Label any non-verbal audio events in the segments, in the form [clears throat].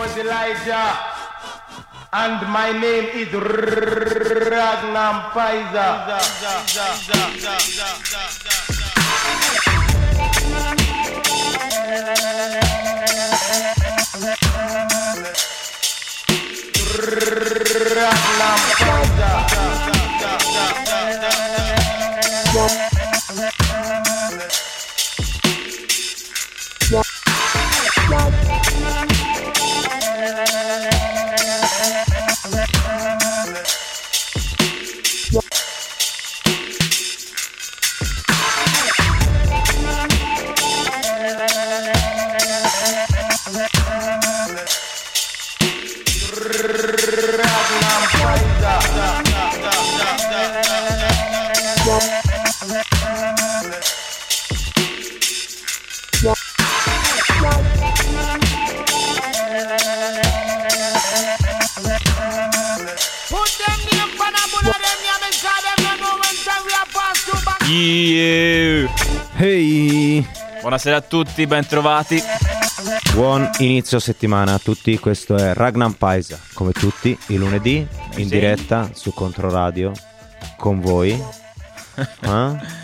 was Elijah. And my name is Ragnar. Ragnar Yeah. Ehi, Buonasera a tutti, bentrovati. buon inizio settimana a tutti, questo è Ragnar Paisa, come tutti, il lunedì, in Sì. diretta su Controradio, con voi. [laughs] Eh?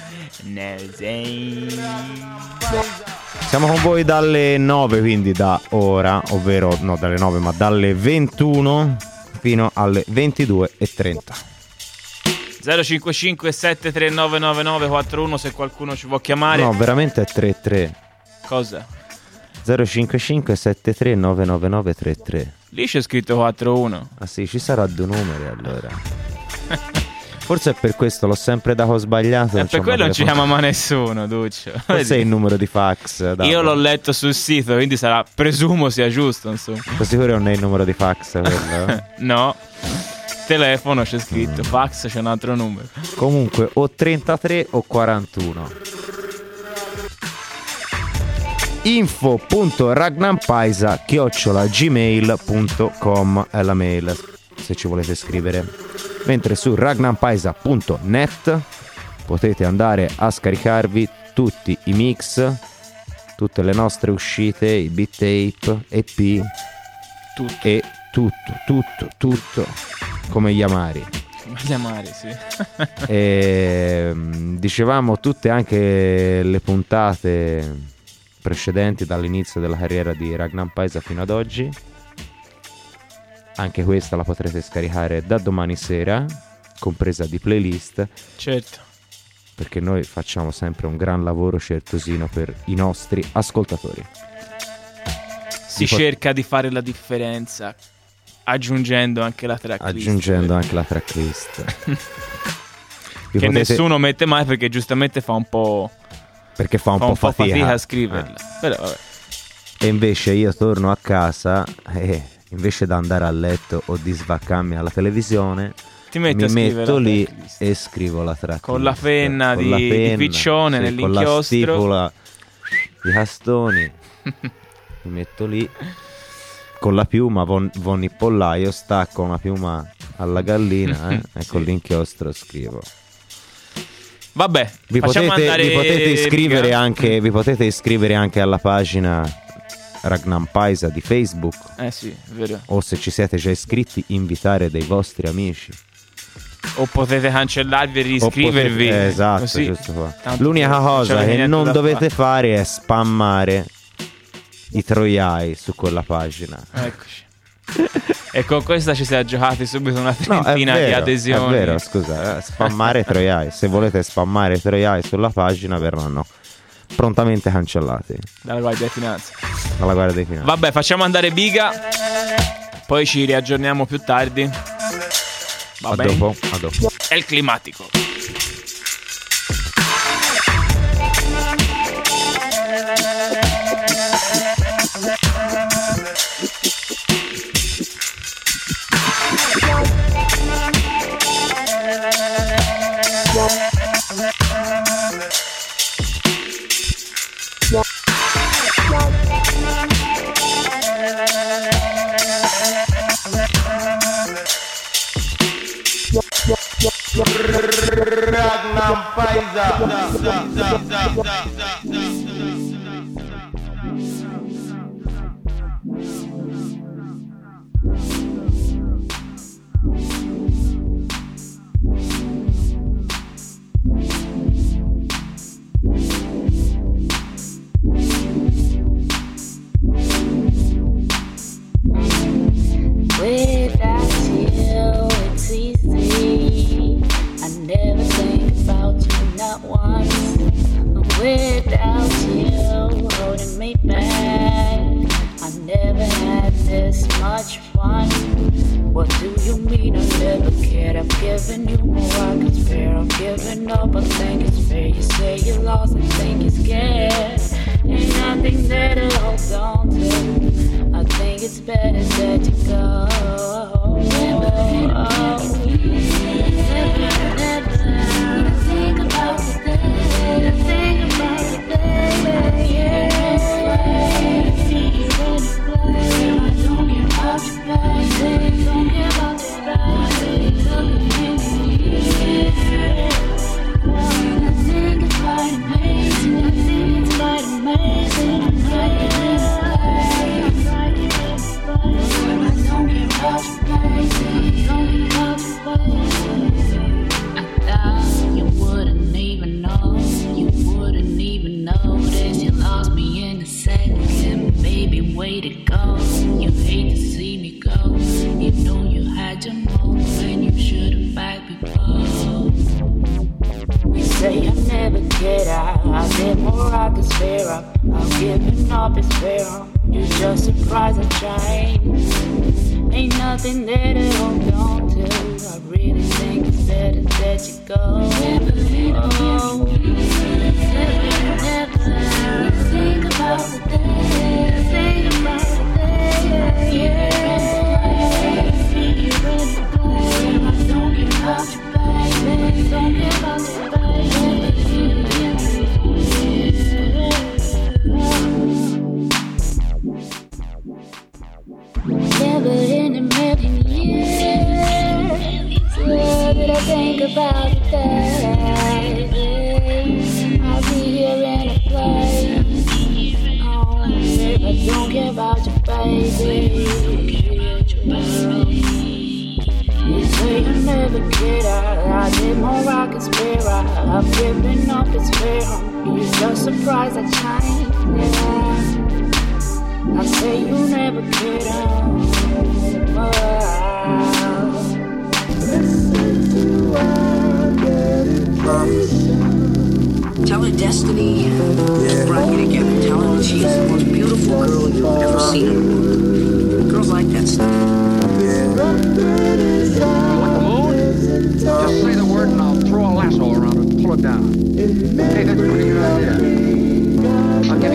Siamo con voi dalle 9, quindi da ora, ovvero no dalle 9 ma dalle 21 fino alle 22.30. 055 7399941 se qualcuno ci vuole chiamare. No, veramente è 33. Cosa? 055 73 999 33. Lì c'è scritto 41. Ah sì, ci sarà due numeri allora. Forse è per questo, l'ho sempre dato sbagliato. E per quello non ci chiama mai nessuno, Duccio. Forse è il numero di fax. dai. Io l'ho letto sul sito, quindi sarà, presumo sia giusto, insomma. Sicuro che non è il numero di fax quello. [laughs] No. Telefono c'è scritto, fax c'è un altro numero. Comunque, o 33 o 41. info.ragnampaisa chiocciola gmail.com è la mail se ci volete scrivere mentre su ragnampaisa.net potete andare a scaricarvi tutti i mix tutte le nostre uscite i beat tape EP Tutto. e tutto tutto tutto come gli amari Come chiamare, sì. [laughs] e mm, dicevamo tutte anche le puntate precedenti dall'inizio della carriera di Ragnar Paisa fino ad oggi. Anche questa la potrete scaricare da domani sera, compresa di playlist, Certo. perché noi facciamo sempre un gran lavoro certosino per i nostri ascoltatori. Si cerca di fare la differenza aggiungendo anche la tracklist. Aggiungendo anche la tracklist. [laughs] Che potete- nessuno mette mai perché giustamente fa un po', perché fa un fa po' un po' fatica, fatica a scriverla. Però vabbè. E invece io torno a casa e invece da andare a letto o di svaccarmi alla televisione, ti metti mi metto lì tracklist. e scrivo la tracklist. Con la penna Con di- la di penna, piccione sì, Con la nell'inchiostro. stipula di castoni. [laughs] mi metto lì con la piuma, von, von il pollaio, stacco una piuma alla gallina [laughs] eh, e Sì. con l'inchiostro scrivo. Vabbè, Vi potete, andare vi potete iscrivere anche, vi potete iscrivere anche alla pagina Ragnar Paisa di Facebook. Eh sì, è vero. o se ci siete già iscritti invitare dei vostri amici O potete cancellarvi e riscrivervi. potete- eh, esatto l'unica cosa che non dovete fare è spammare i troiai su quella pagina. Eccoci. e con questa ci siamo giocati subito una no trentina di vero, adesioni. è vero scusa eh, spammare troiai se volete spammare troiai sulla pagina verranno prontamente cancellati Dalla Guardia di Finanza. dalla guardia dei finanze Vabbè, facciamo andare Biga. Poi ci riaggiorniamo più tardi. Va a bene? dopo a dopo È il climatico. Ragnar Pfizer. Without you holding me back, I never had this much fun. What do you mean I never cared? I've given you more I can spare. I'm giving up, I think it's fair. You say you lost, I think you're scared. Ain't nothing there to hold on to. I think it's better that you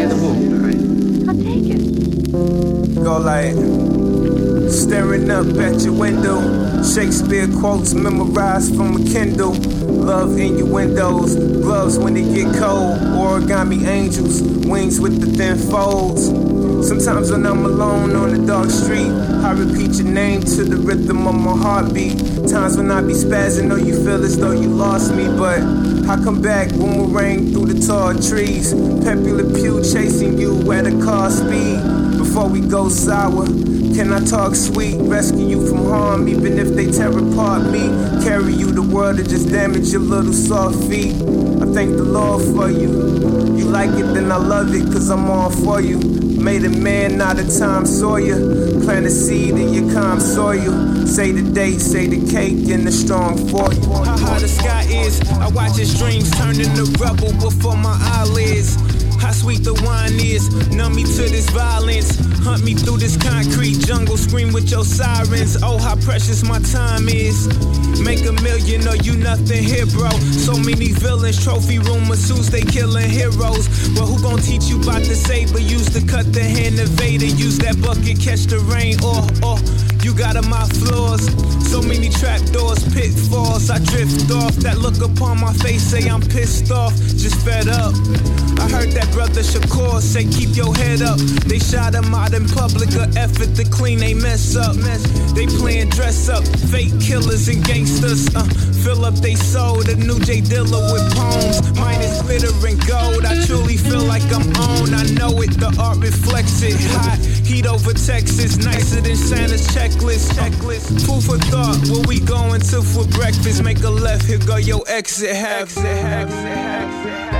I'll give you the move, all right? Go like staring up at your window. Shakespeare quotes memorized from a Kindle. Love innuendos, gloves when they get cold. Origami angels, wings with the thin folds. Sometimes when I'm alone on the dark street, I repeat your name to the rhythm of my heartbeat. Times when I be spazzing, though you feel as though you lost me, but I come back boomerang through the tall trees. Pepe Le Pew chasing you at a car speed. Before we go sour, can I talk sweet? Rescue you from harm, even if they tear apart me. Carry you the world to just damage your little soft feet. I thank the Lord for you. You like it, then I love it, cause I'm all for you. Made a man out of Tom Sawyer. Plant a seed in your calm soil. Say the date, say the cake, and the strong for you. How high the sky is, I watch his dreams turn into rubble before my eyelids. How sweet the wine is, numb me to this violence. Hunt me through this concrete jungle, scream with your sirens. Oh, how precious my time is. Make a million or you nothing here, bro. So many villains, trophy room masseuse, they killing heroes. Well, who gon' teach you about the saber? Use to cut the hand of Vader. Use that bucket, catch the rain. Or, or, you got on my floors. So many trapdoors, pitfalls. I drift off. That look upon my face say I'm pissed off, just fed up. I heard that brother Shakur say keep your head up. They shot him out in public, a effort to clean they mess up. They playing dress up, fake killers and gangsters. Uh, fill up they soul, the new J Dilla with poems. Mine is glitter and gold. I truly feel like I'm on. I know it, the art reflects it. Hot heat over Texas, nicer than Santa's checklist. Checklist. Food for thought, where we going to for breakfast? Make a left, here go your exit. Have exit, exit, exit.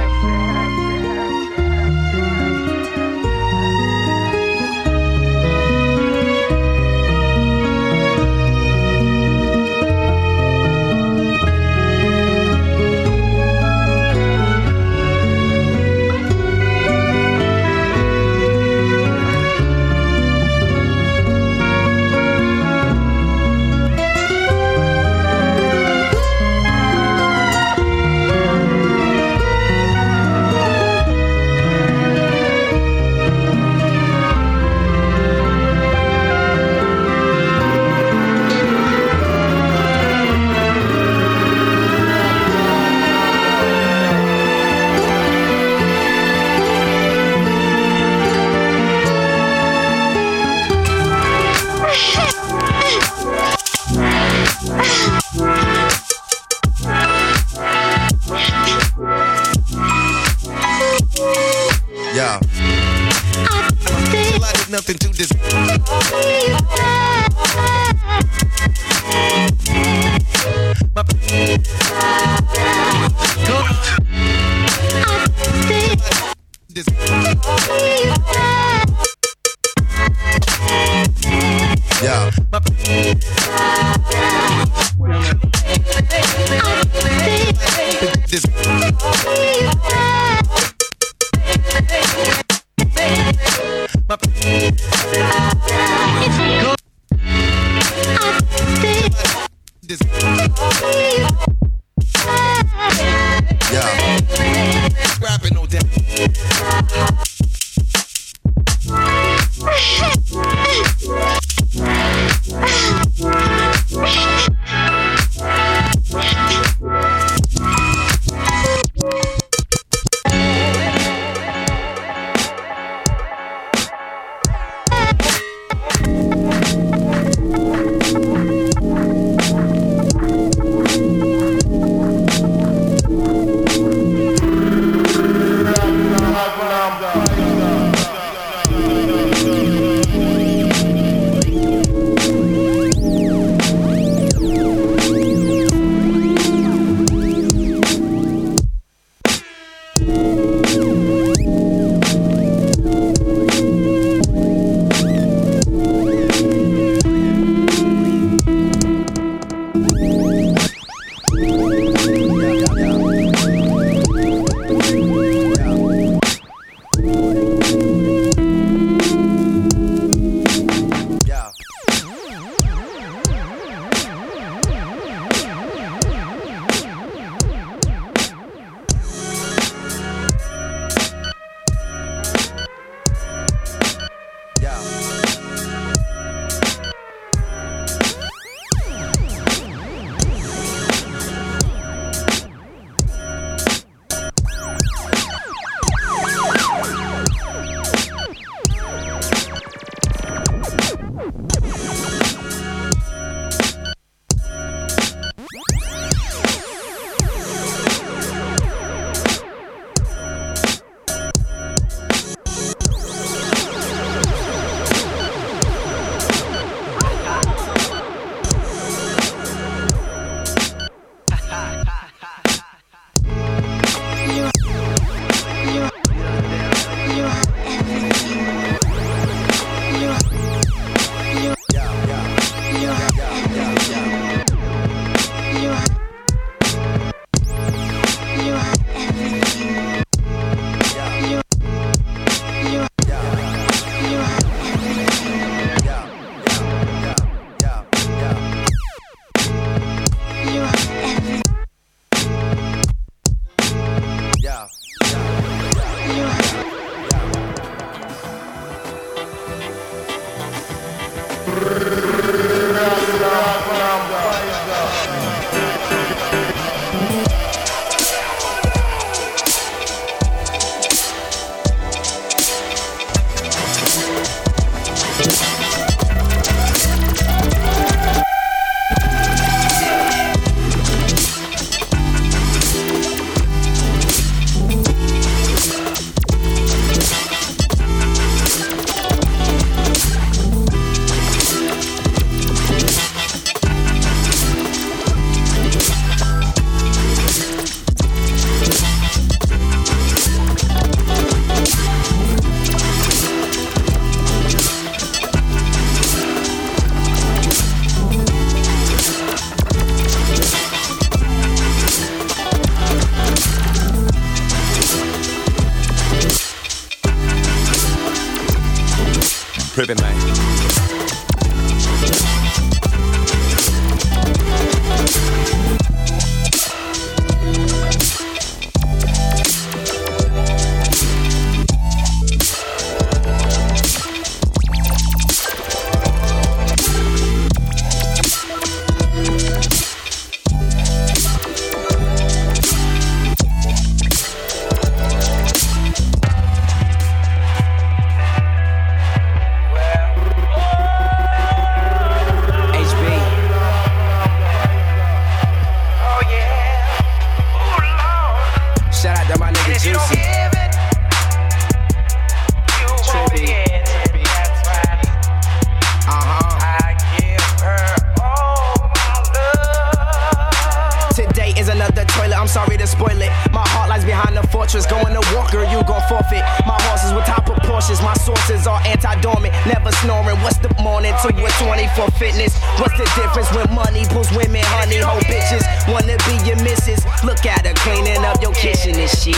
still gon' forfeit. My horses with top proportions, my sources are anti-dormant. Never snoring. What's the morning to your 24 fitness? What's the difference when money pulls women, honey, hoe bitches? Wanna be your missus? Look at her cleaning up your kitchen and shit.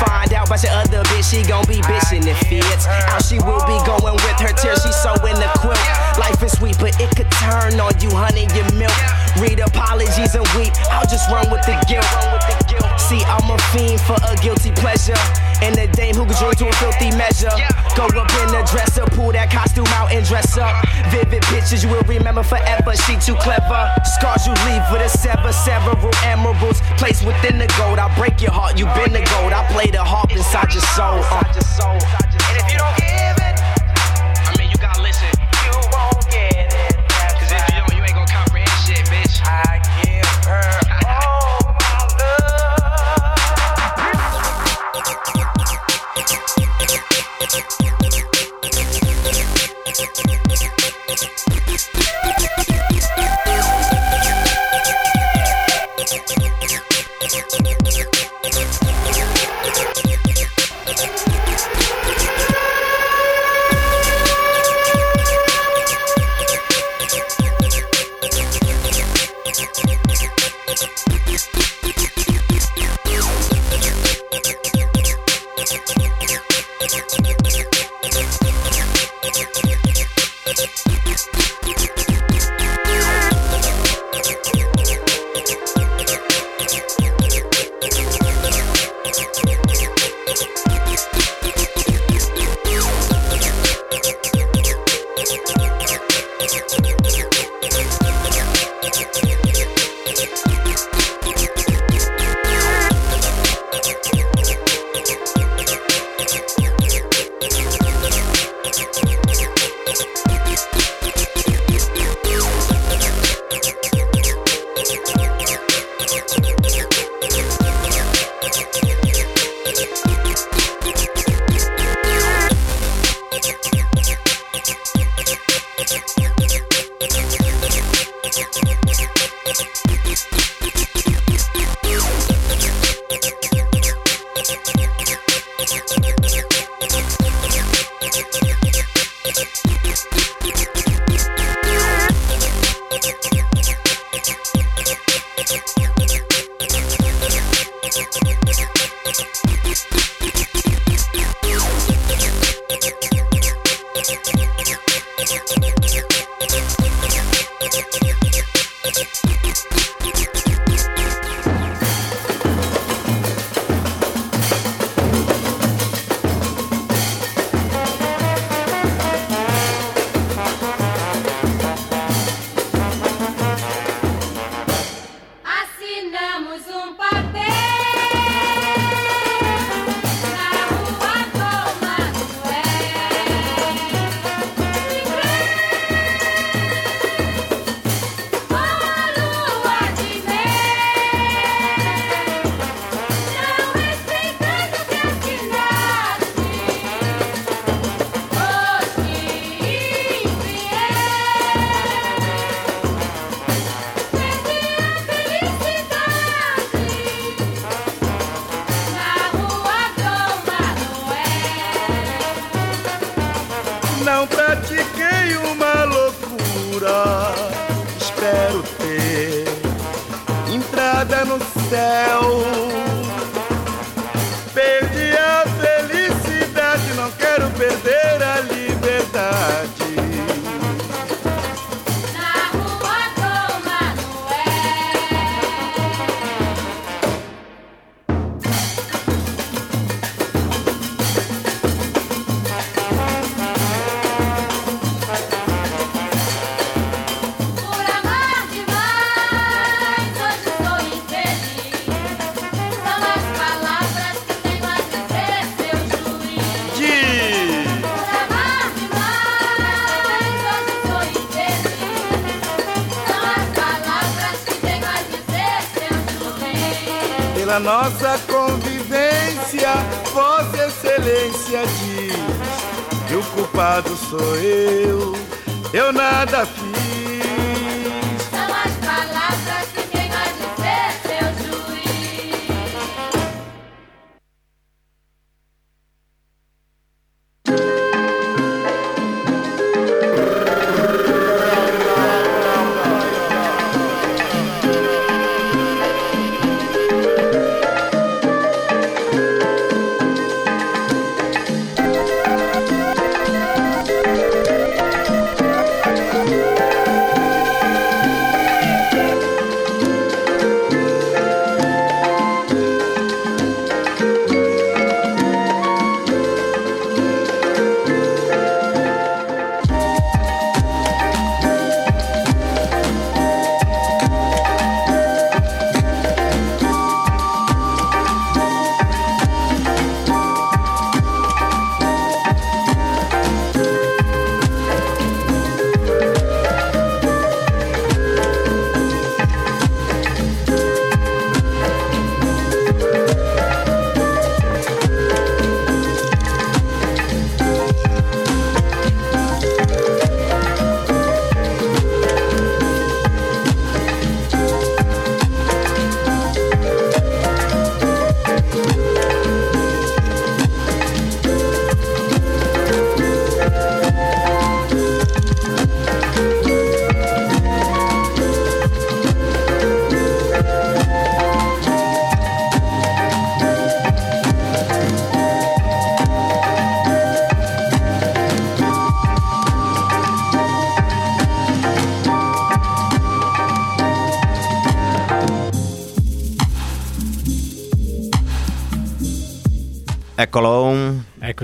Find out about your other bitch, she gon' be bitching if fits. Out she will be going with her tears, she sewing the quilt. Life is sweet, but it could turn on you, honey, your milk. Read apologies and weep. I'll just run with the guilt. See, I'm a fiend for a guilty pleasure. And a dame who could drink to a filthy measure. Go up in the dresser, pull that costume out and dress up. Vivid pictures you will remember forever. She too clever. Scars you leave with a sever, several emeralds placed within the gold. I break your heart, you been the gold. I play the harp inside your soul. Uh. Excelência diz que o culpado sou eu, eu nada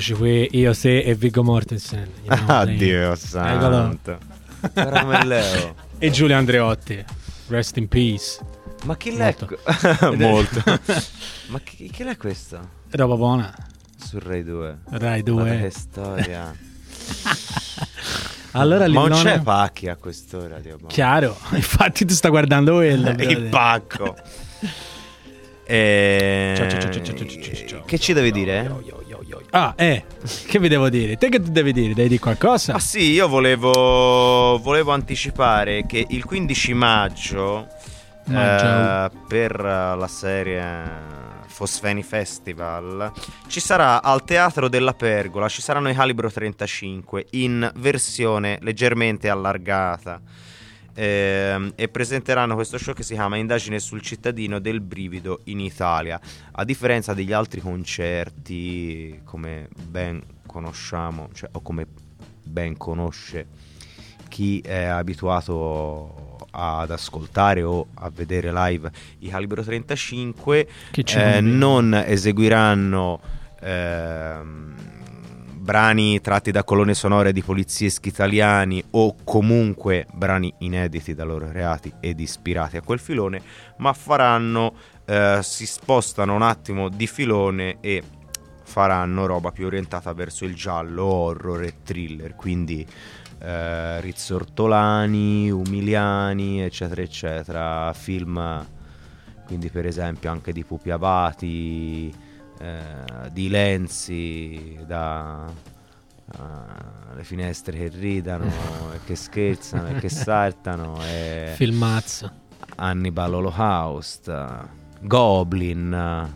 Eccoci qui, io, te e Viggo Mortensen. Know, Ah, santo. E Giulio Andreotti. Rest in peace. Ma chi l'è? Molto. Molto. Ma chi, chi l'è questo? Roba buona. Su Rai 2. Rai Guarda 2. che storia. Allora Ma non Lillone- c'è Pacchi a quest'ora, Dio. ma- Chiaro, infatti tu sta guardando quello. Il brother. pacco. E... Ciao, ciao, ciao, ciao, ciao, ciao, ciao, ciao. Che ci dire? Ah, eh, che vi devo dire? Te che tu devi dire? Devi dire qualcosa? Ah sì, io volevo, volevo anticipare che il 15 maggio, Maggio. eh, per la serie Fosfeni Festival ci sarà al Teatro della Pergola, ci saranno i Calibro 35 in versione leggermente allargata. Ehm, e presenteranno questo show che si chiama Indagine sul cittadino del brivido in Italia. A differenza degli altri concerti, come ben conosciamo, cioè, o come ben conosce chi è abituato ad ascoltare o a vedere live i Calibro 35, Che ci eh, non eseguiranno ehm, brani tratti da colonne sonore di polizieschi italiani o comunque brani inediti da loro creati ed ispirati a quel filone, ma faranno, eh, si spostano un attimo di filone e faranno roba più orientata verso il giallo, horror e thriller, quindi eh, rizzortolani, umiliani, eccetera, eccetera, film quindi per esempio anche di Pupi Avati, eh, di Lenzi, da eh, le finestre che ridano e che scherzano e che [laughs] saltano, e Filmazzo. Hannibal Holocaust, Goblin,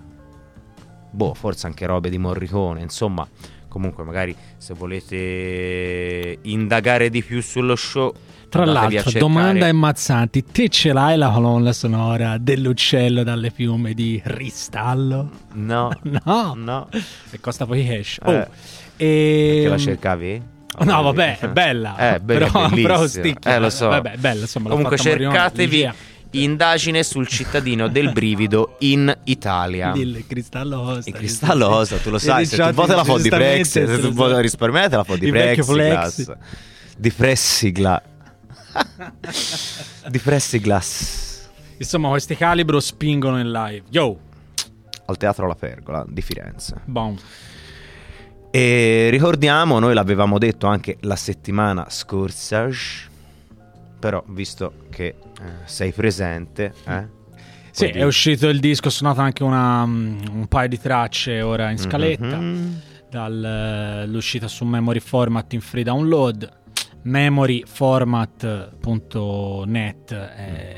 boh, forse anche robe di Morricone, insomma, comunque magari se volete indagare di più sullo show, Tra l'altro, domanda imbarazzanti, te ce l'hai la colonna sonora dell'uccello dalle piume di Ristallo? No, [laughs] No. no. E costa poi cash. Eh. Oh, e... Che la cercavi? No, vabbè, è bella. Eh, beh, però, però sticchi. Eh, lo so. Vabbè, bella, insomma. Comunque cercatevi indagine sul cittadino del brivido in Italia. Il cristallo osta. Il cristallo osa, tu lo E sai, se tu diciamo, vuoi te la fo di Prex, se tu so. risparmiare te la [laughs] fo di. Flex. Di Pressigla. [laughs] di Pressiglass. Insomma, questi calibro spingono in live. Yo, Al Teatro La Pergola di Firenze. boom. E ricordiamo, noi l'avevamo detto anche la settimana scorsa, però visto che eh, sei presente, eh, Sì, puoi è uscito il disco, ho suonato anche una, mm, un paio di tracce ora in scaletta. Mhm. Dall'uscita su Memory Format in free download. Memoryformat.net è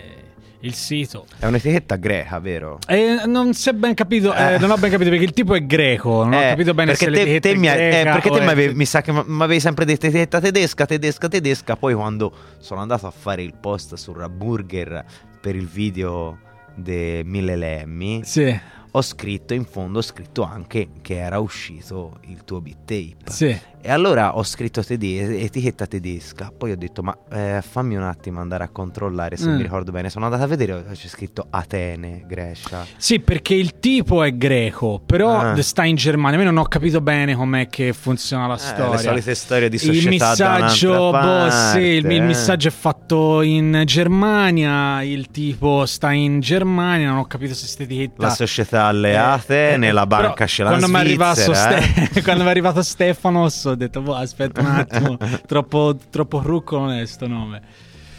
il sito. È un'etichetta greca, vero? E non si è ben capito, eh, Eh. non ho ben capito perché il tipo è greco, non ho Eh, capito bene perché se te, te è mi, eh, greca perché te mi avevi- mi sa che mi avevi sempre detto etichetta tedesca, tedesca, tedesca. Poi quando sono andato a fare il post su Raburger per il video dei Mille Lemmi, Sì, ho scritto in fondo, ho scritto anche che era uscito il tuo beat tape. sì. E allora ho scritto tede- etichetta tedesca. Poi ho detto, ma eh, fammi un attimo andare a controllare se Mm. mi ricordo bene. Sono andato a vedere, c'è scritto Atene, Grecia. Sì, perché il tipo è greco, però Ah. sta in Germania. Io non ho capito bene com'è che funziona la Eh, storia. le solite storie di il società messaggio, da un'altra boh, sì, il, parte, il eh. messaggio è fatto in Germania. Il tipo sta in Germania. Non ho capito se sta etichetta. La società alleate, Eh, nella però banca ce l'ha quando mi è arrivato Svizzera, eh. Ste- [laughs] quando mi è arrivato Stefanos ho detto boh, aspetta un attimo [laughs] troppo, troppo rucco non è sto nome.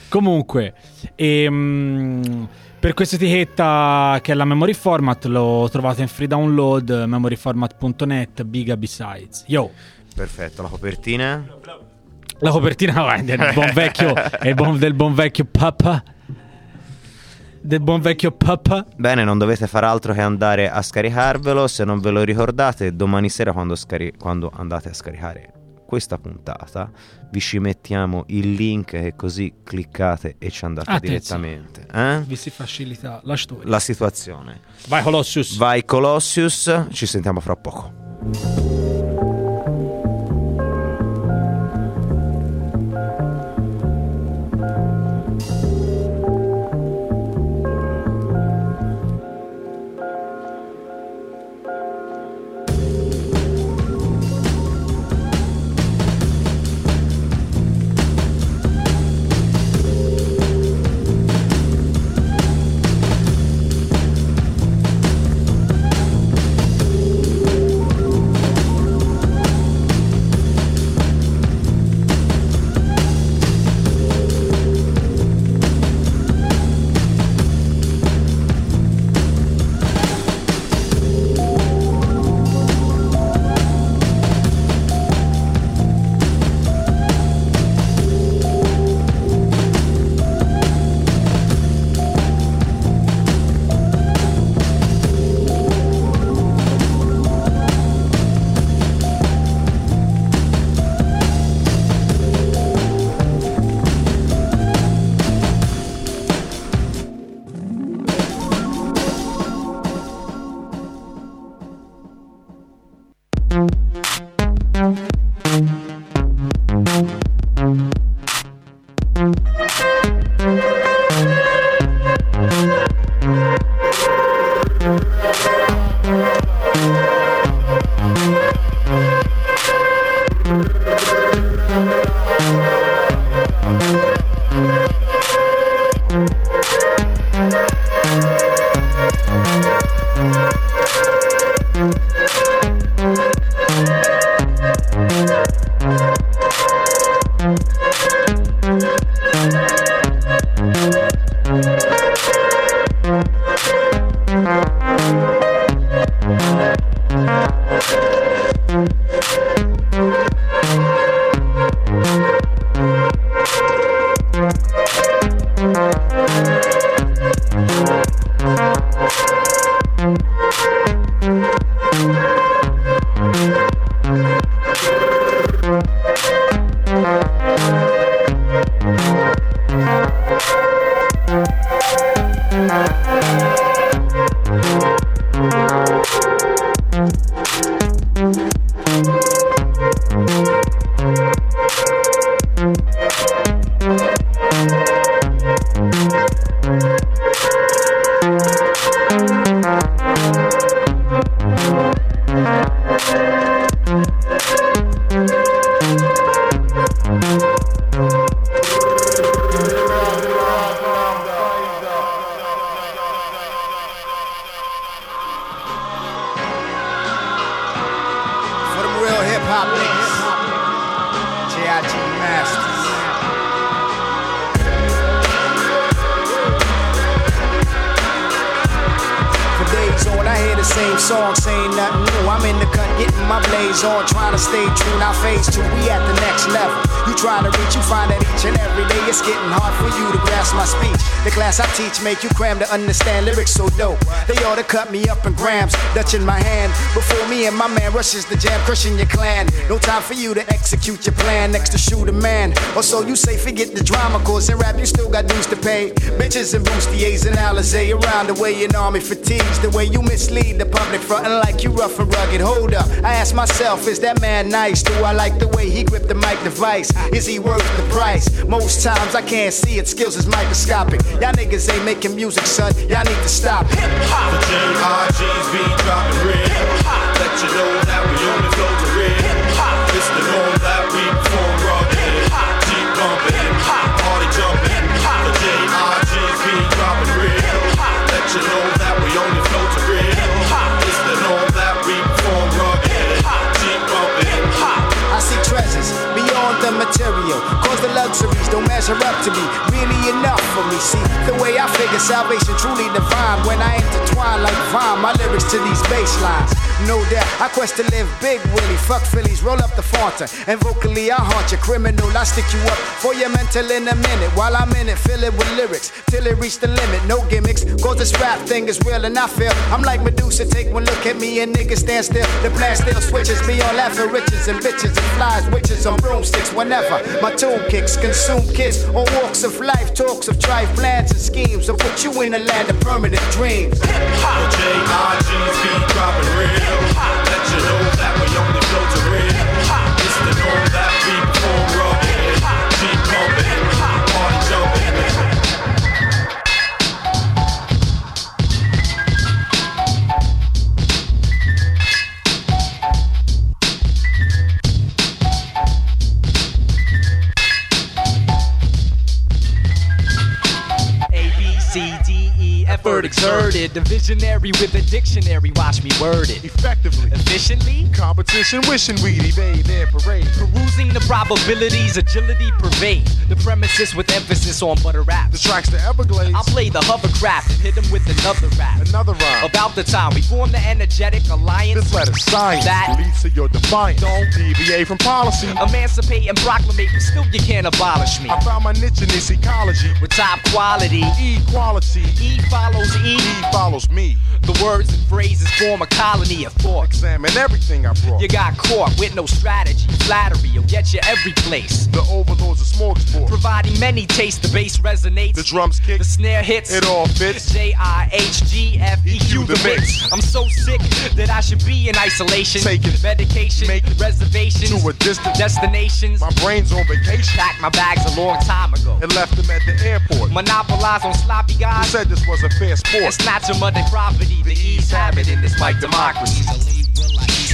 Comunque ehm, per questa etichetta che è la memory format l'ho trovata in free download memoryformat.net biga besides. Yo. Perfetto, la copertina? la copertina [laughs] guarda, del buon vecchio è del buon vecchio papa del buon vecchio papa Bene, non dovete fare altro che andare a scaricarvelo. Se non ve lo ricordate, domani sera quando, scari- quando andate a scaricare questa puntata, vi ci mettiamo il link e così cliccate e ci andate Attenzione. direttamente. eh? vi si facilita la La situazione. vai Colossus Vai Colossius, ci sentiamo fra poco. Make you cram to understand lyrics so dope. They ought to cut me up Dutch in my hand. Before me and my man rushes the jam, crushing your clan. No time for you to execute your plan next to shoot a man. Or so you say, forget the drama, cause in rap you still got dues to pay. Bitches and bustiers and Alizé around the way an army fatigues. The way you mislead the public frontin' like you rough and rugged. Hold up, I ask myself, is that man nice? Do I like the way he grip the mic device? Is he worth the price? Most times I can't see it, skills is microscopic. Y'all niggas ain't making music, son. Y'all need to stop it. The Dropping real. Let you know that we on the flow to real. It's the norm that we perform rugged. Keep bumping, party jumping. The be dropping real. Let you know that we on the flow to real. Material. Cause the luxuries don't measure up to me. Really enough for me. See, the way I figure salvation truly divine. When I intertwine like vine, my lyrics to these bass lines. No doubt, I quest to live big, Willie. Fuck Phillies, roll up the Fanta. And vocally, I haunt you. Criminal, I stick you up for your mental in a minute. While I'm in it, fill it with lyrics. Till it reach the limit, no gimmicks. Cause this rap thing is real, and I feel I'm like Medusa. Take one look at me, and niggas stand still. The blast still switches me on laughing riches and bitches and flies, witches on broomsticks. Whenever my tune kicks, consume kids on walks of life, talks of trife, plans and schemes. will put you in a land of permanent dreams. The J-R-G's with a dictionary, watch me word it. Effectively. Efficiently. Competition wishing we'd evade their parade. Perusing the probabilities, agility pervade. The premises with emphasis on butter rap. The tracks to Everglades. I'll play the hovercraft and hit him with another rap. Another rhyme. About the time we formed the energetic alliance. This letter science That leads to your defiance. Don't deviate from policy. emancipate and proclamate, but still you can't abolish me. I found my niche in this ecology. With top quality. Equality. E follows E. E follows me. The words and phrases form a colony of thought. Everything I brought. You got caught with no strategy. Flattery will get you every place. The overlords of smorgasbord. Providing many tastes, the bass resonates. The drums kick. The snare hits. It all fits. J I H G F E Q the mix. I'm so sick that I should be in isolation. Taking medication, make reservations to a distant destinations. My brain's on vacation. Packed my bags a long time ago. And left them at the airport. Monopolize on sloppy guys. Who said this was a fair sport? It's not your their property. The ease habit in this mic democracy. I'm. Let's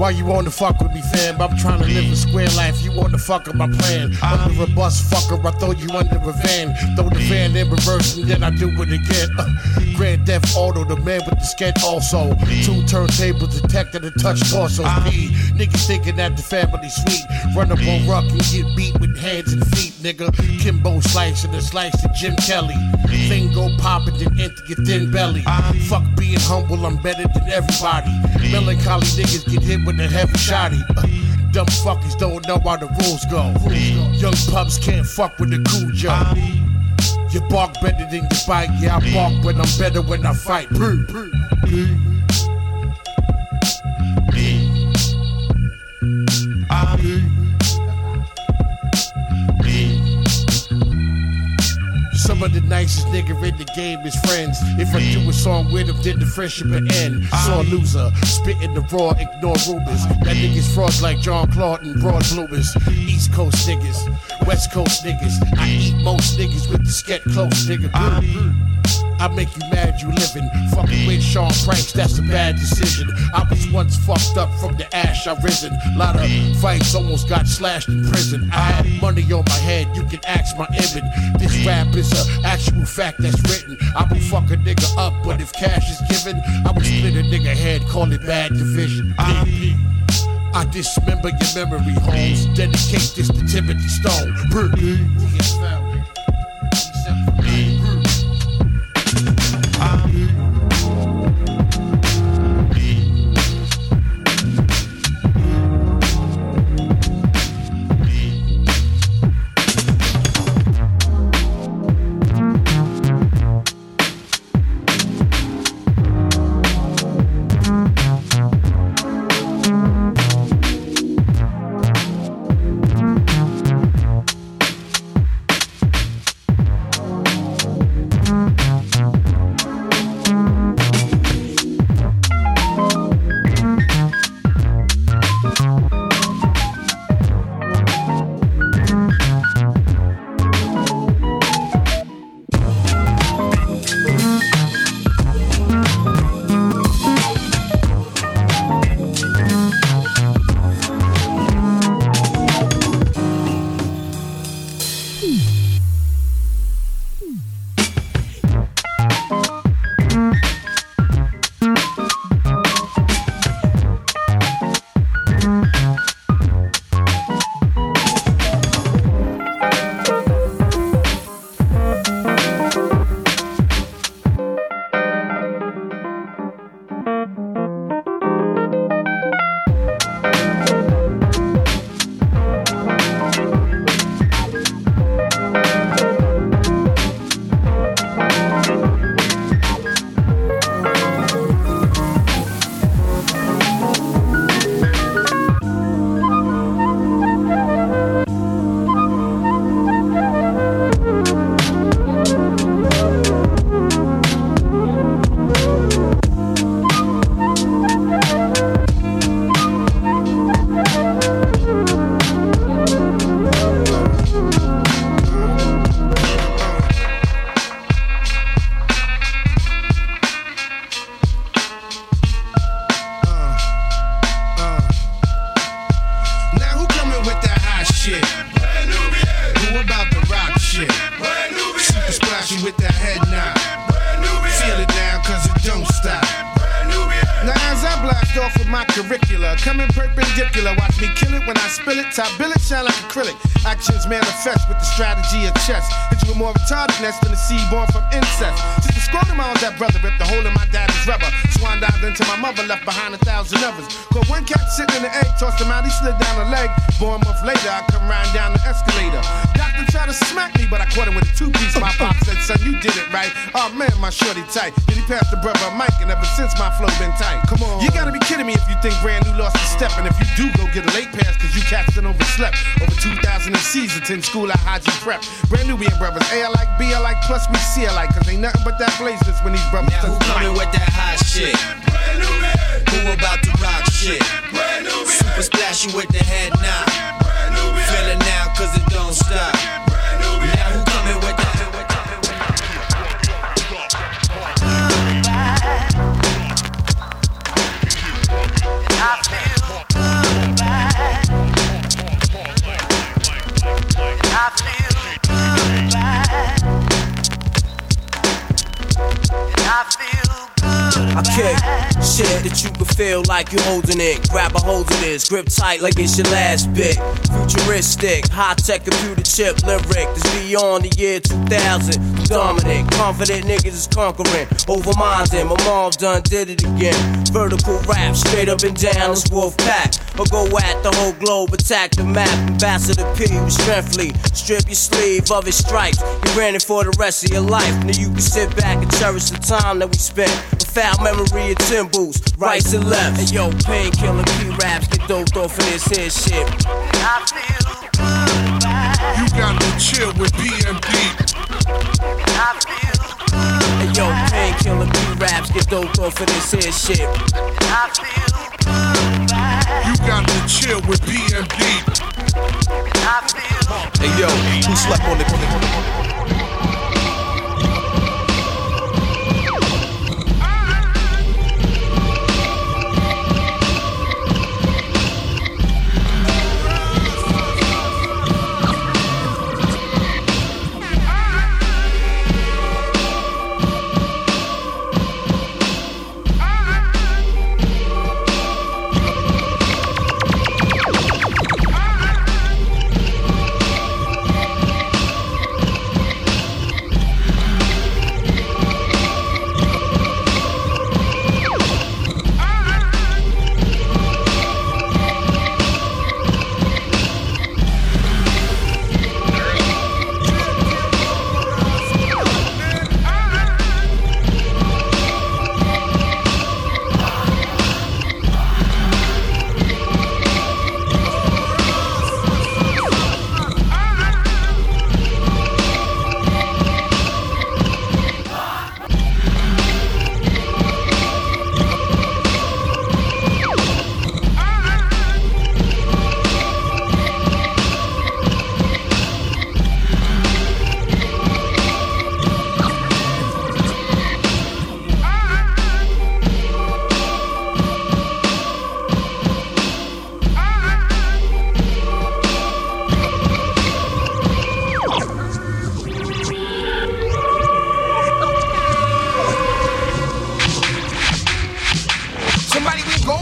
Why you wanna fuck with me, fam? I'm trying to live a square life. You wanna fuck up my plan. Under a bus, fucker, I throw you under a van. Throw the van in reverse and then I do it again. Uh, [laughs] Grand Theft Auto, the man with the sketch also. Two turntables detected and touch torsos. P. Niggas thinking that the family sweet. Run up on Ruck and get beat with hands and feet, nigga. Kimbo slicing and slicing Jim Kelly. Thing go poppin' then enter your thin belly. Fuck being humble, I'm better than everybody. Melancholy niggas get hit with a heavy shotty. Uh, dumb fuckers don't know how the rules go. Young pups can't fuck with the cool. You bark better than you bite. Yeah, I bark, but I'm better when I fight. Some of the nicest nigga in the game is friends. If I do a song with him, then the friendship will end. Sore loser, spitting the raw, ignore rumors. That niggas frauds like John Claude and broad bloomers. East Coast niggas, West Coast niggas. I eat most niggas with the sket close, nigga. I make you mad you living. Fucking with Sean Franks, that's a bad decision. I was once fucked up from the ash I risen. Lot of fights almost got slashed in prison. I have money on my head, you can ask my Ibn. This rap is a actual fact that's written. I will fuck a nigga up, but if cash is given, I will split a nigga head, call it bad division. I dismember your memory, homes. Dedicate this to Timothy Stone. Attend school at Haji Prep. Brand new being brothers. A I like, B I like, plus we see C I like. Cause ain't nothing but that blazeness when these brothers Now who coming with that kick shit that you can feel like you're holding it. Grab a hold of this, grip tight like it's your last bit. Futuristic, high tech computer chip lyric that's beyond the year 2000. Dominant, confident niggas is conquering. Over minding, my mom done did it again. Vertical rap, straight up and down, this wolf pack. Or go at the whole globe, attack the map. Ambassador P was strengthfully. Strip your sleeve of his stripes. You ran it for the rest of your life. Now you can sit back and cherish the time that we spent. A foul memory of Timbos, rights and left. And yo, painkiller P raps get doped off of this here shit. I feel good. You got to chill with BMD. And yo, painkiller P raps get doped off of this here shit. You got to chill with BMD. Hey yo, who slept on the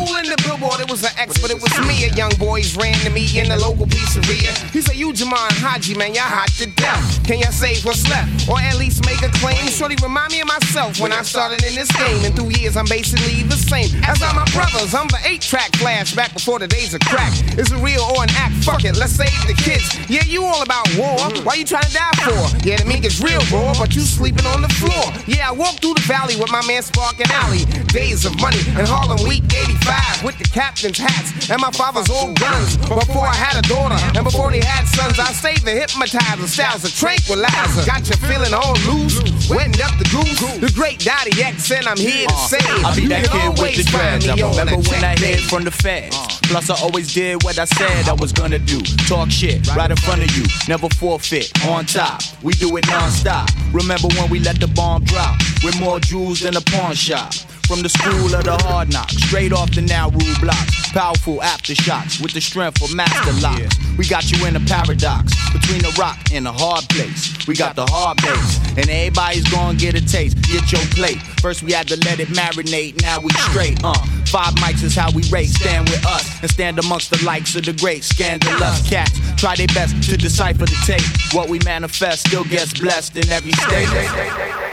In the billboard, it was an X, but it was me. A young boys ran to me in the local pizzeria. He said, You Jaman Haji, man, y'all hot to death. Can y'all save what's left? Or at least make a claim? Shorty remind me of myself when I started in this game. In two years, I'm basically the same as all my brothers. I'm the eight track flashback before the days of crack. Is it real or an act? Fuck it, let's save the kids. Yeah, you all about war. Why you trying to die for? Yeah, the meat is real raw, but you sleeping on the floor. Yeah, I walked through the valley with my man Spark and Alley. Days of money in Harlem week 85 with the captain's hats and my father's old guns. Before I had a daughter and before they had sons, I saved the hypnotizer, styles of tranquilizer. Got you feeling all loose, wetting up the goose. The great Daddy X, and I'm here to uh, say, I'll be that kid with the dreads. I remember when I hid from the feds. Plus, I always did what I said I was gonna do. Talk shit right in front of you, never forfeit. On top, we do it non-stop. Remember when we let the bomb drop with more jewels than a pawn shop? From the school of the hard knocks, straight off the now rule blocks. Powerful aftershocks with the strength of master locks. We got you in a paradox between a rock and a hard place. We got the hard base, and everybody's gonna get a taste. Get your plate. First we had to let it marinate, now we straight. Uh, five mics is how we rate. Stand with us and stand amongst the likes of the great scandalous cats. Try their best to decipher the tape. What we manifest still gets blessed in every state.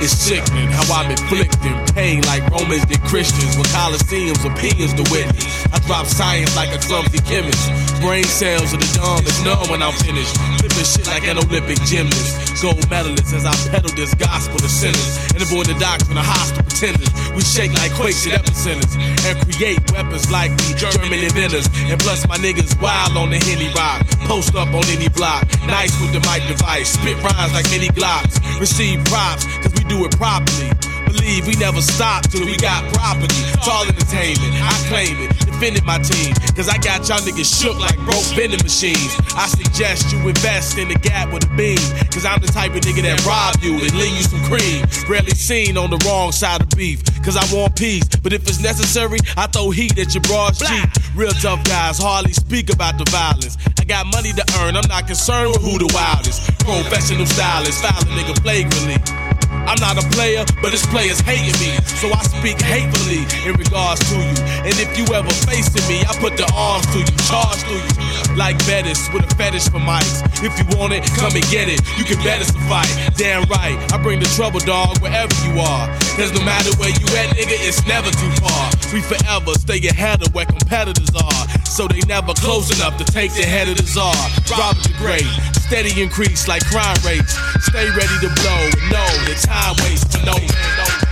It's sickening how I'm inflicting pain like Romans did Christians with Colosseums opinions to witness. I drop science like a clumsy chemist. Brain cells of the dumb is numb when I'm finished. Flipping shit like an Olympic gymnast. Gold medalist as I peddle this gospel to sinners and avoid the doctrine of hostile pretenders. We shake like quakes at epicenters and create weapons like the German inventors. And plus my niggas wild on the Henny rock. Post up on any block. Nice with the mic device. Spit rhymes like mini glocks. Receive props cause we do it properly. Believe we never stop till we got property. It's all entertainment. I claim it. Defending my team. Cause I got y'all niggas shook like broke vending machines. I suggest you invest in the gap with a beam. Cause I'm the type of nigga that rob you and leave you some cream. Rarely seen on the wrong side of beef. Cause I want peace. But if it's necessary, I throw heat at your broad Jeep. Real tough guys hardly speak about the violence. I got money to earn, I'm not concerned with who the wildest. Professional stylist, style a nigga flagrantly. I'm not a player, but this player's hating me. So I speak hatefully in regards to you. And if you ever facing me, I put the arms to you, charge to you. Like Bettis with a fetish for mics. If you want it, come and get it. You can bet it's a fight. Damn right, I bring the trouble, dog, wherever you are. Cause no matter where you at, nigga, it's never too far. We forever stay ahead of where competitors are. So they never close enough to take the head of the czar. Robert the Great, steady increase like crime rates. Stay ready to blow know that time waits for no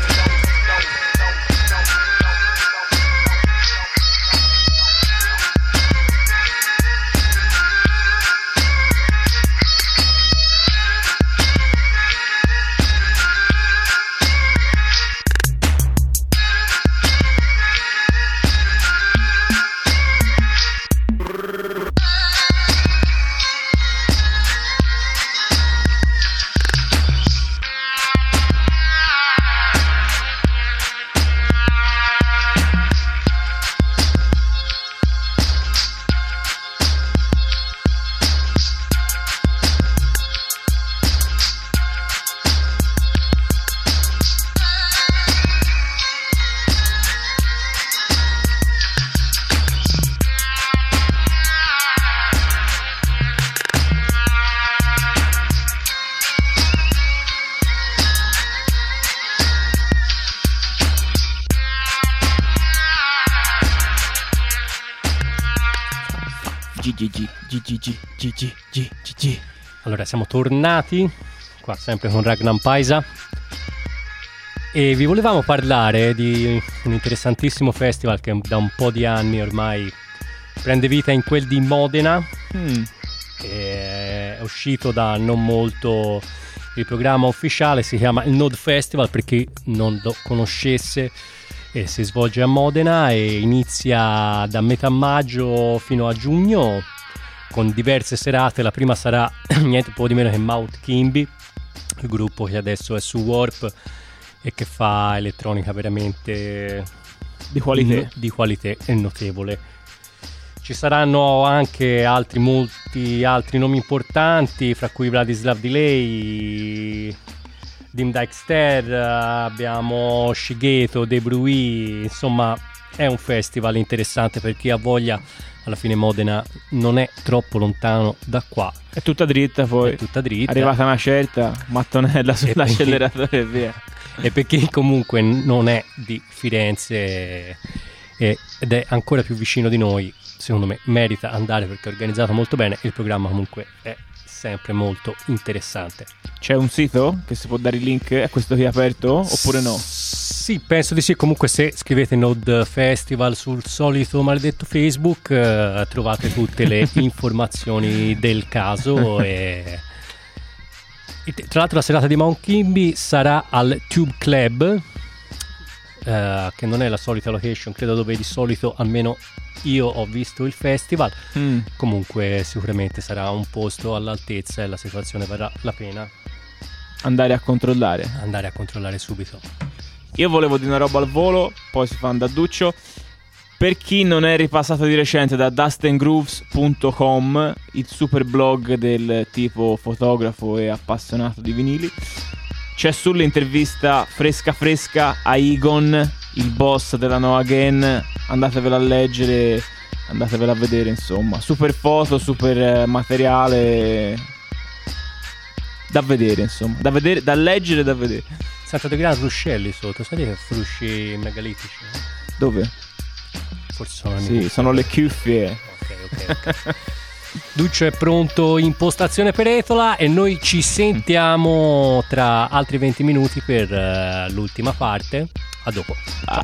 siamo tornati, qua sempre con Ragnar Paisa. E vi volevamo parlare di un interessantissimo festival che da un po' di anni ormai prende vita in quel di Modena. Che è uscito da non molto il programma ufficiale, si chiama il Node Festival per chi non lo conoscesse. E si svolge a Modena e inizia da metà maggio fino a giugno con diverse serate. La prima sarà [clears throat] niente po' di meno che Mount Kimby, il gruppo che adesso è su Warp e che fa elettronica veramente Di qualità. no- di qualità e notevole. Ci saranno anche altri, molti altri nomi importanti, fra cui Vladislav Delay, Dim eh, abbiamo Shigeto, De Brui, insomma è un festival interessante per chi ha voglia. Alla fine Modena non è troppo lontano da qua. È tutta dritta poi. È tutta dritta. Arrivata una certa, mattonella sull'acceleratore e via. e per chi comunque non è di Firenze eh, ed è ancora più vicino di noi, secondo me merita andare perché è organizzato molto bene e il programma comunque è sempre molto interessante. C'è un sito che si può dare il link a questo qui è aperto oppure no? Sì, penso di sì. Comunque, se scrivete Node Festival sul solito maledetto Facebook, eh, trovate tutte le [laughs] informazioni del caso. E... e tra l'altro, la serata di Mount Kimby sarà al Tube Club, eh, che non è la solita location, credo dove di solito almeno io ho visto il festival. Mm. Comunque, sicuramente sarà un posto all'altezza e la situazione varrà la pena Andare a controllare. andare a controllare subito. Io volevo dire una roba al volo, poi si fa un dadduccio. Per chi non è ripassato di recente da dustandgrooves.com, il super blog del tipo fotografo e appassionato di vinili, c'è sull'intervista fresca fresca a Egon, il boss della No Again. Andatevela a leggere, andatevela a vedere, insomma. Super foto, super eh, materiale. Da vedere, insomma. Da, vedere, da leggere e da vedere. Sento dei gran ruscelli sotto, sai che frusci megalitici? Dove? Forse sono Sì, sono le cuffie. Duccio è pronto in postazione peretola e noi ci sentiamo tra altri 20 minuti per eh, l'ultima parte. A dopo. Ciao.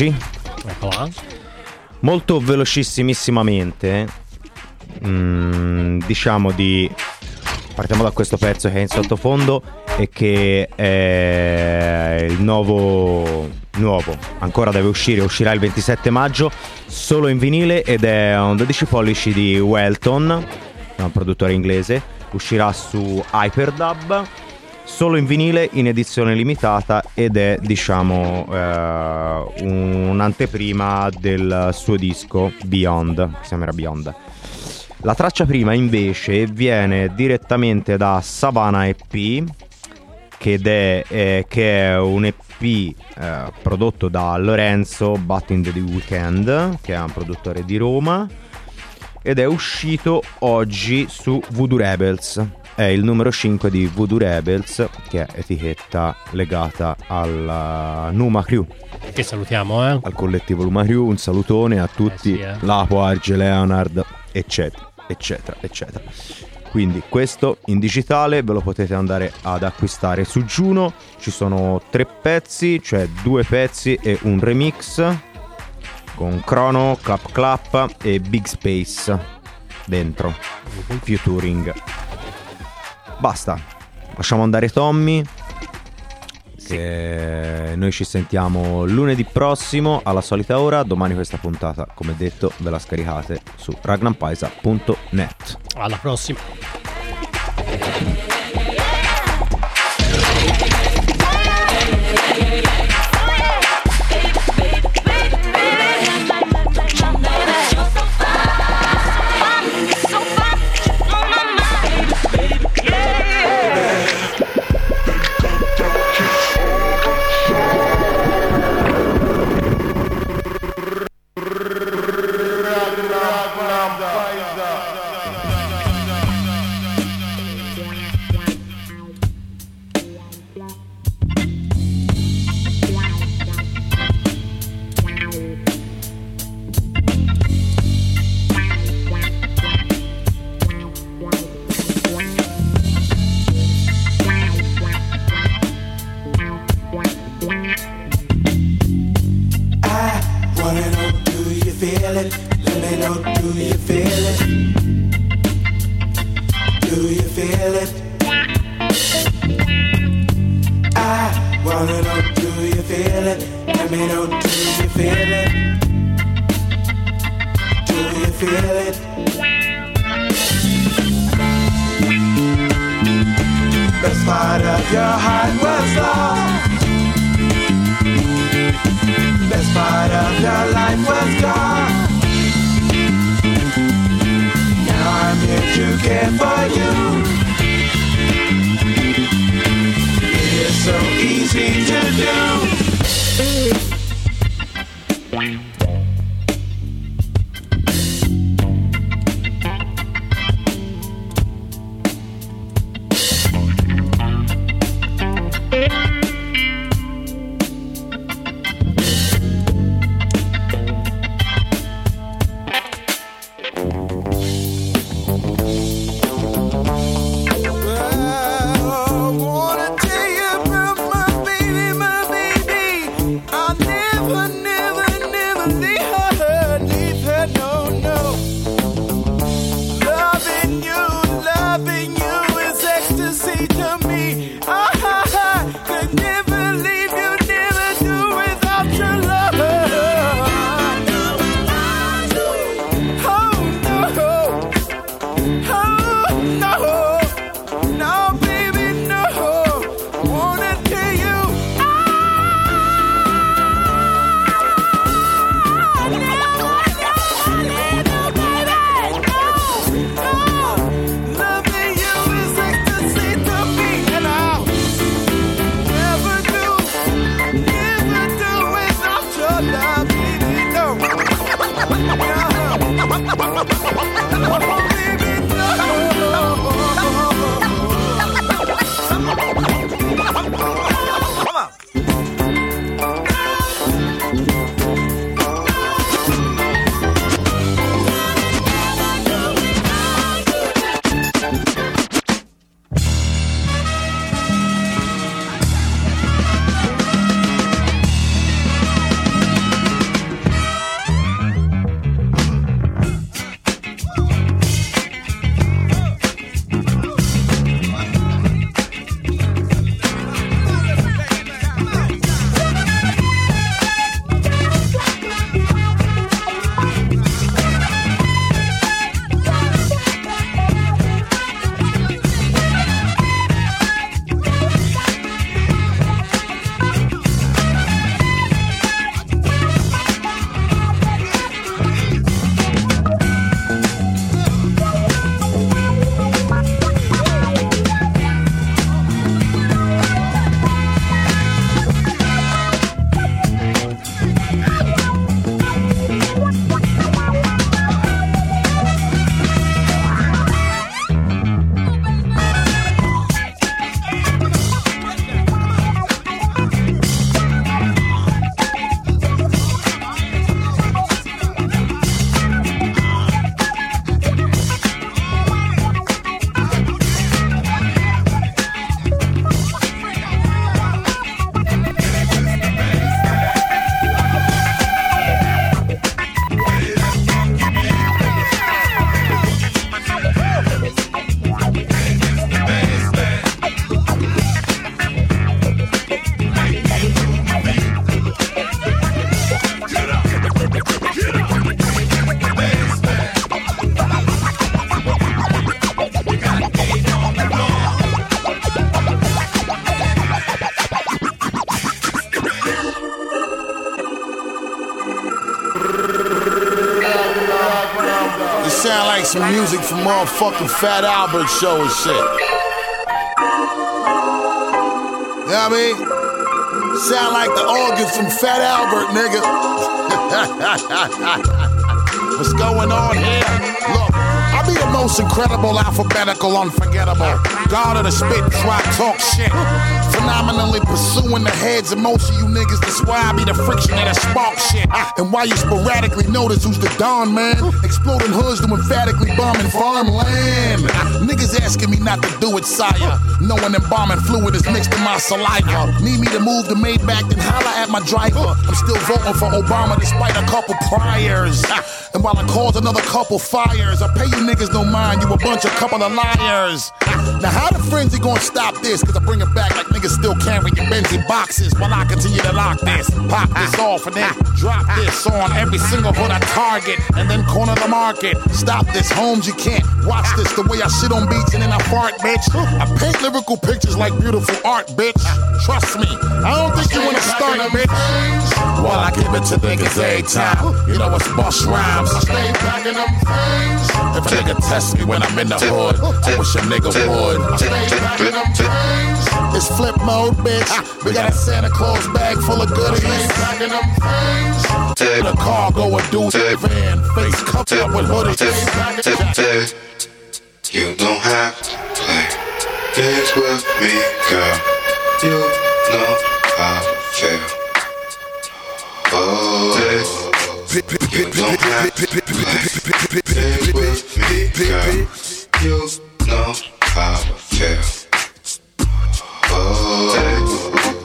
10. Eccola. Molto velocissimissimamente, mm, diciamo di... Partiamo da questo pezzo che è in sottofondo e che è il nuovo, nuovo, ancora deve uscire, uscirà il 27 maggio, solo in vinile ed è un 12 pollici di Welton, un produttore inglese, uscirà su Hyperdub solo in vinile in edizione limitata ed è diciamo eh, un'anteprima del suo disco Beyond, si chiamerà Beyond. La traccia prima invece viene direttamente da Savannah EP, che è, eh, che è un EP eh, prodotto da Lorenzo Butting the Weekend, che è un produttore di Roma, ed è uscito oggi su Voodoo Rebels. È il numero 5 di Voodoo Rebels, che è etichetta legata alla Numa Crew. Che salutiamo, eh. Al collettivo Numa Crew, un salutone a tutti, sì, eh. Lapo, Arge, Leonard, eccetera, eccetera, eccetera. Quindi questo in digitale ve lo potete andare ad acquistare su Juno. Ci sono tre pezzi, cioè due pezzi e un remix con Chrono, Clap Clap e Big Space dentro. Featuring. Basta. Lasciamo andare Tommy. Che noi ci sentiamo lunedì prossimo alla solita ora. Domani questa puntata, come detto, ve la scaricate su ragnampaisa.net. Alla prossima. Music from motherfucking Fat Albert show and shit. You know what I mean? Sound like the organs from Fat Albert, nigga. [laughs] What's going on here? Look, I be the most incredible, alphabetical, unforgettable. God of the spit, try talk shit. Phenomenally pursuing the heads of most of you niggas. That's why I be the friction that spark shit. And why you sporadically notice who's the Don man. Exploding hoods to emphatically bombing farmland. Niggas asking me not to do it, sire. Knowing embalming fluid is mixed in my saliva. Need me to move the Maybach, then holla at my driver. I'm still voting for Obama despite a couple priors. And while I cause another couple fires, I pay you niggas no mind, you a bunch of couple of liars. Now, how the frenzy gonna stop this? Cause I bring it back like niggas still carrying Benzie boxes while I continue to lock this. Pop this off and then drop this on every single hood I target and then corner the market. Stop this, Holmes, you can't watch this the way I sit on beats and then I fart, bitch. I paint lyrical pictures like beautiful art, bitch. Trust me, I don't think you wanna start, a bitch. While I give it to niggas every time. You know it's Busta Rhymes. I stay packing them things. If a nigga test me when I'm in the hood, I wish a nigga would. I stay packing them things. It's flip mode, bitch. We got a Santa Claus bag full of goodies. Packing them things. The cargo a dude van, face cupped up with hoodies. You don't have to play games with me, girl. You know how I feel. Oh, you don't have to play games with me, girl. You know how I feel. Oh,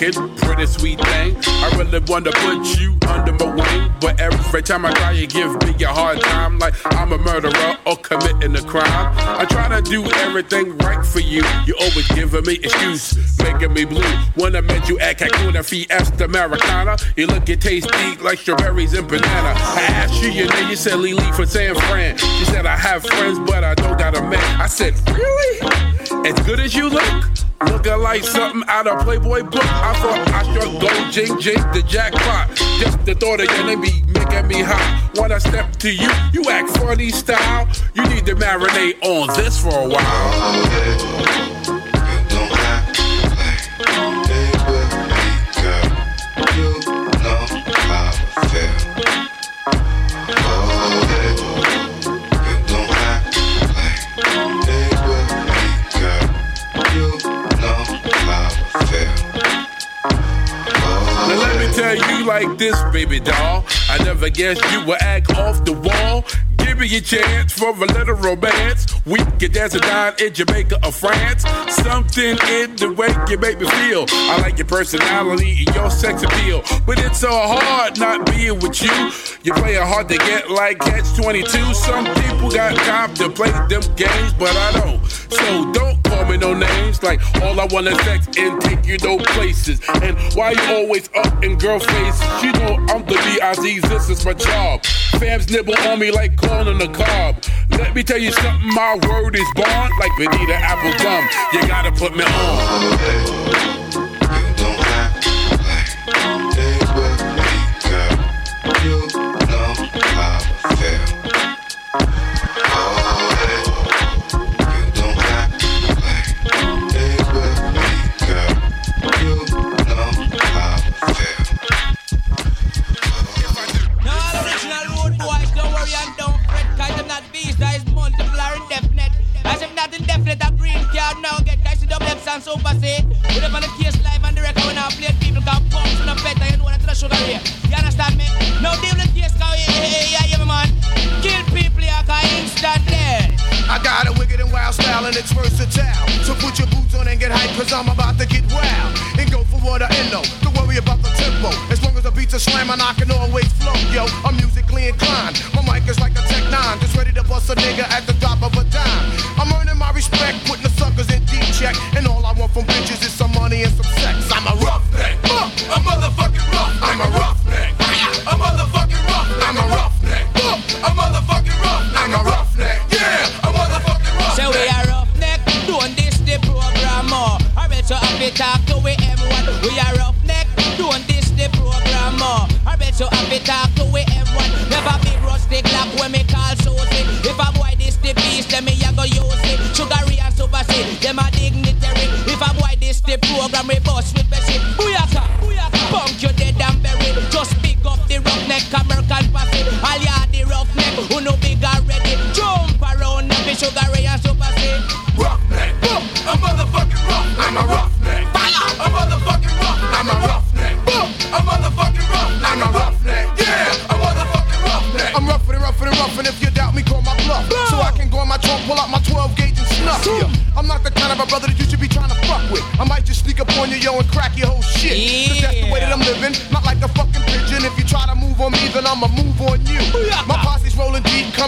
Looking, pretty sweet thing. I really wanna put you under my wing, but every time I try, you give me a hard time, like I'm a murderer or committing a crime. I try to do everything right for you. You always giving me excuse, making me blue. When I met you at Cancun and Fiesta Americana, you look and taste deep like strawberries and banana. I asked you your name, you said Lily from San Fran. You said I have friends, but I don't got a man. I said, really? As good as you look? Looking like something out of Playboy book. I thought I should go jing jing the jackpot. Just the thought of your name be making me hot. When I step to you, you act funny style. You need to marinate on this for a while. This, baby doll. I never guessed you would act off the wall. Give me a chance for a little romance. We could dance and dine in Jamaica or France. Something in the way you make me feel. I like your personality and your sex appeal. But it's so hard not being with you. You're playing hard to get like catch 22. Some people got time to play them games, but I don't. So don't no names. Like all I want is sex and take you no places. And why you always up in girl faces? You know I'm the B.I.Z. This is my job. Fams nibble on me like corn on the cob. Let me tell you something, my word is bond like Benita Apple Gum. You gotta put me on. and. We up on the case live and when I people got a better, you know that's the sugar here. You understand me? Deal with case, yeah, yeah, yeah, yeah, man. Kill people, yeah, cause instant dead. I got a wicked and wild style and it's versatile. So put your boots on and get hype, cause I'm about to get wild. And go for what I know. Don't worry about the tempo. As long as the beats are slamming, I can always flow, yo. I'm musically inclined. My mic is like a Tech 9, just ready to bust a nigga at the drop of a from bitches is some money and some sex.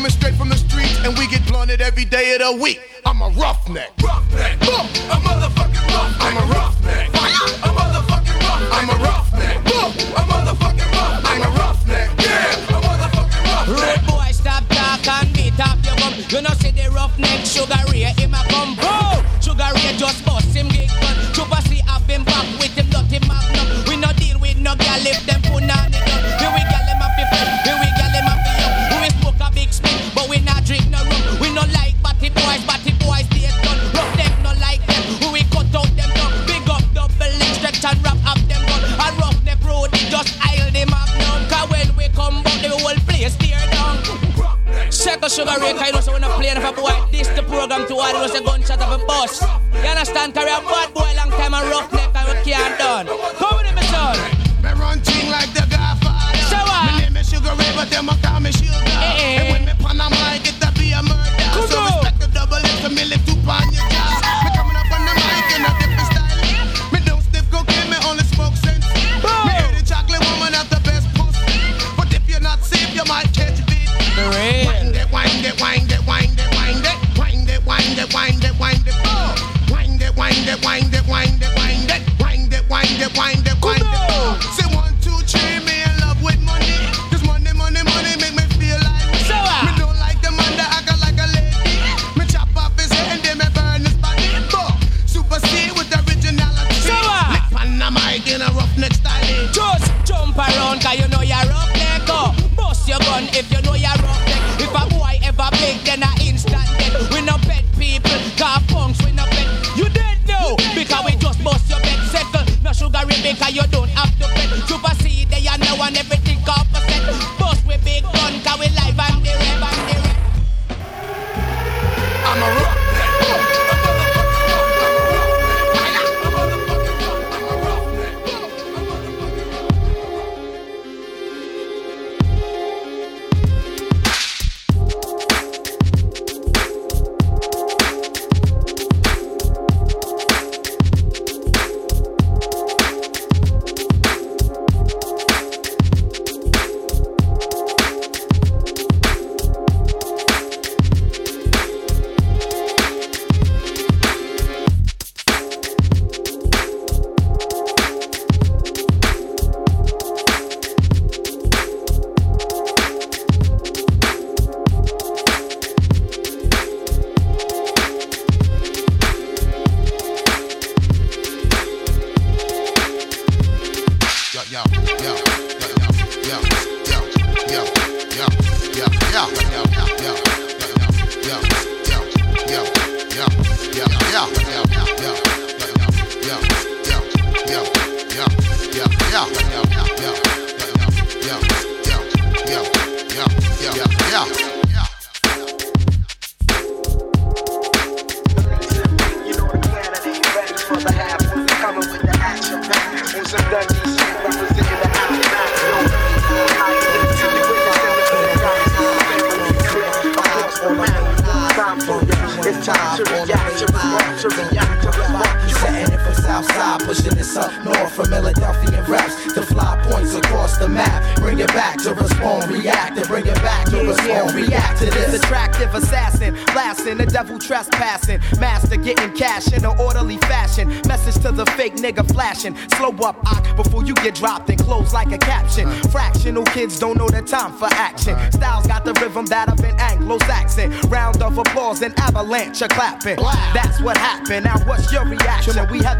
coming straight from the streets, and we get blunted every day of the week. I'm a roughneck. Time for action. Styles got the rhythm that of an Anglo-Saxon. Round of applause and avalanche of clapping. That's what happened. Now what's your reaction? We heavyweight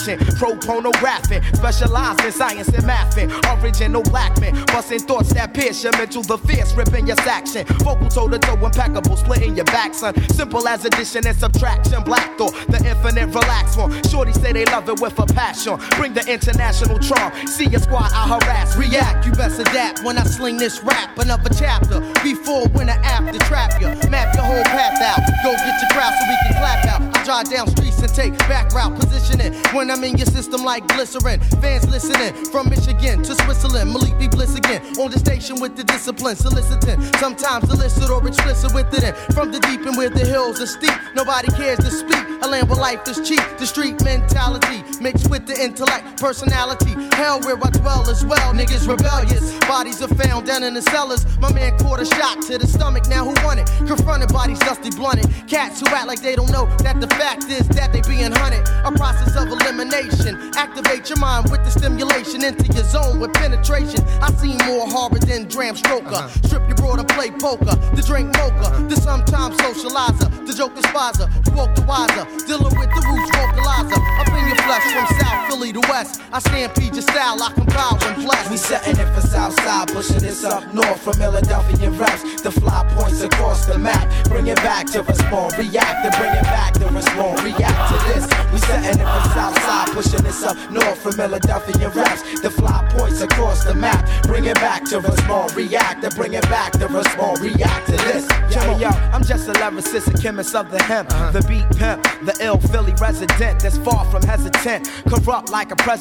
traction, pro pornographic, specialized in science and mathing. Original black men, busting thoughts that pierce your mental, the fierce ripping your section. Vocal toe to toe, impeccable, splitting your back, son. Simple as addition and subtraction. Black thought, the infinite relax one. Shorty say they love it with a passion. Bring the international charm. See your squad, I harass, react. You best adapt when I sling this rap. Another chapter, before, when, after, trap you. Map your whole path out. Go get your crowd so we can clap out. I drive down streets and take back route positioning. When I'm in your system like glycerin. Fans listening from Michigan to Switzerland. Malik be bliss again. On the station with the discipline, soliciting. Sometimes illicit or explicit with it. And from the deep and where the hills are steep, nobody cares to speak. A land where life is cheap. The street mentality mixed with the intellect, personality. Hell where I dwell as well. Niggas rebellious. Bodies are found down in the cellars. My man caught a shot to the stomach. Now who won it? Confronted bodies dusty blunted. Cats who act like they don't know that the fact is that they being hunted. A process of elimination. Activate your mind with the stimulation into your zone with penetration. I see more horror than Bram Stoker. Uh-huh. Strip your broad and play poker. The drink mocha. Uh-huh. The sometimes socializer. The joke despiser. Woke the wiser. Dealing with the roots vocalizer. Up in your flesh from South Philly to West. I stampede your style. Like I compile and bless. We setting it for Southside, pushing this up north from Philadelphia raps. The fly points across the map. Bring it back to respond, react, and bring it back to respond, react to this. We setting it for Southside, pushing this up north from Philadelphia raps. The fly points across the map. Bring it back to respond, react, and bring it back to respond, react to this. Yo, yo, I'm just a lyricist and chemist of the hemp. Uh-huh. The beat pimp, the ill Philly resident that's far from hesitant. Corrupt like a president.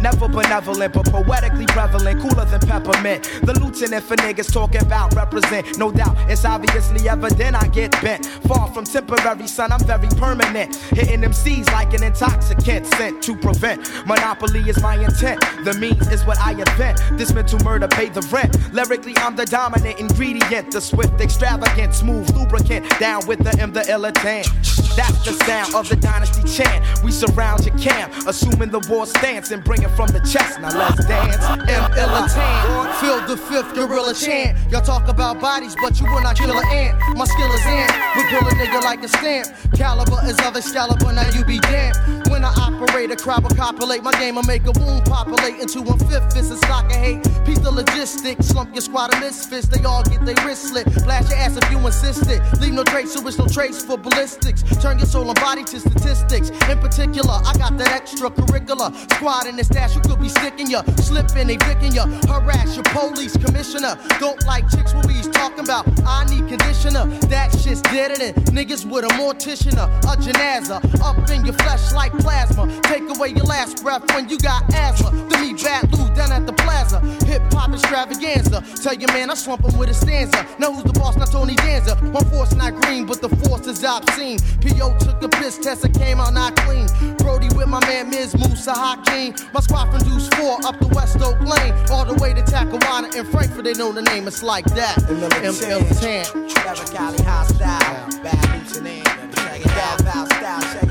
Never benevolent, but poetically prevalent. Cooler than peppermint. The lieutenant for niggas talking about represent. No doubt, it's obviously evident I get bent. Far from temporary, son, I'm very permanent. Hitting them C's like an intoxicant sent to prevent. Monopoly is my intent. The means is what I invent. This mental murder pay the rent. Lyrically, I'm the dominant ingredient. The swift, extravagant, smooth lubricant. Down with the M, the illitant. That's the sound of the dynasty chant. We surround your camp, assuming the war stance and bring it from the chest. Now let's dance. M illitant. Feel the fifth gorilla chant. Y'all talk about bodies, but you will not kill an ant. My skill is in. We pull a nigga like a stamp. Caliber is other caliber. now you be damned. When I operate, a crowd will copulate. My game will make a wound populate into one fifth. A stock of hate. Piece the logistics. Slump your squad of misfits. They all get their wrist slit. Blast your ass if you insist it. Leave no trace, so it's no trace for ballistics. Turn your soul and body to statistics. In particular, I got that extracurricular squad in the stash who could be sticking ya. Slipping, they vicking ya. Harass your police commissioner. Don't like chicks what we talking about. I need conditioner. That shit's deader than niggas with a mortician. A janaza. Up in your flesh like plasma. Take away your last breath when you got asthma. To me, bad Lou down at the plaza. Hip hop extravaganza. Tell your man I swamp him with a stanza. Know who's the boss, not Tony Danza. My force not green, but the force is obscene. P.O. took a piss test and came out not clean. Brody with my man Miz Musa Hakeem. My squad from Deuce 4 up the West Oak Lane. All the way to Tacawana and Frankford, they know the name. It's like that. M.M. Trevor Cali hostile. Bad lieutenant. Check it out, style,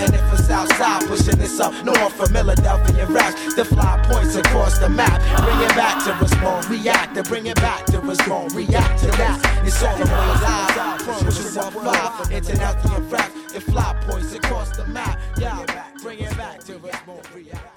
check it out. Yo, we for Southside, pushing this up north from Philadelphia raps. The fly points across the map. Bring it back to respond, react, and bring it back to respond, react to that. It's all the way live. From 215, international rap. The fly points across the map. Yeah, bring it back to respond, react.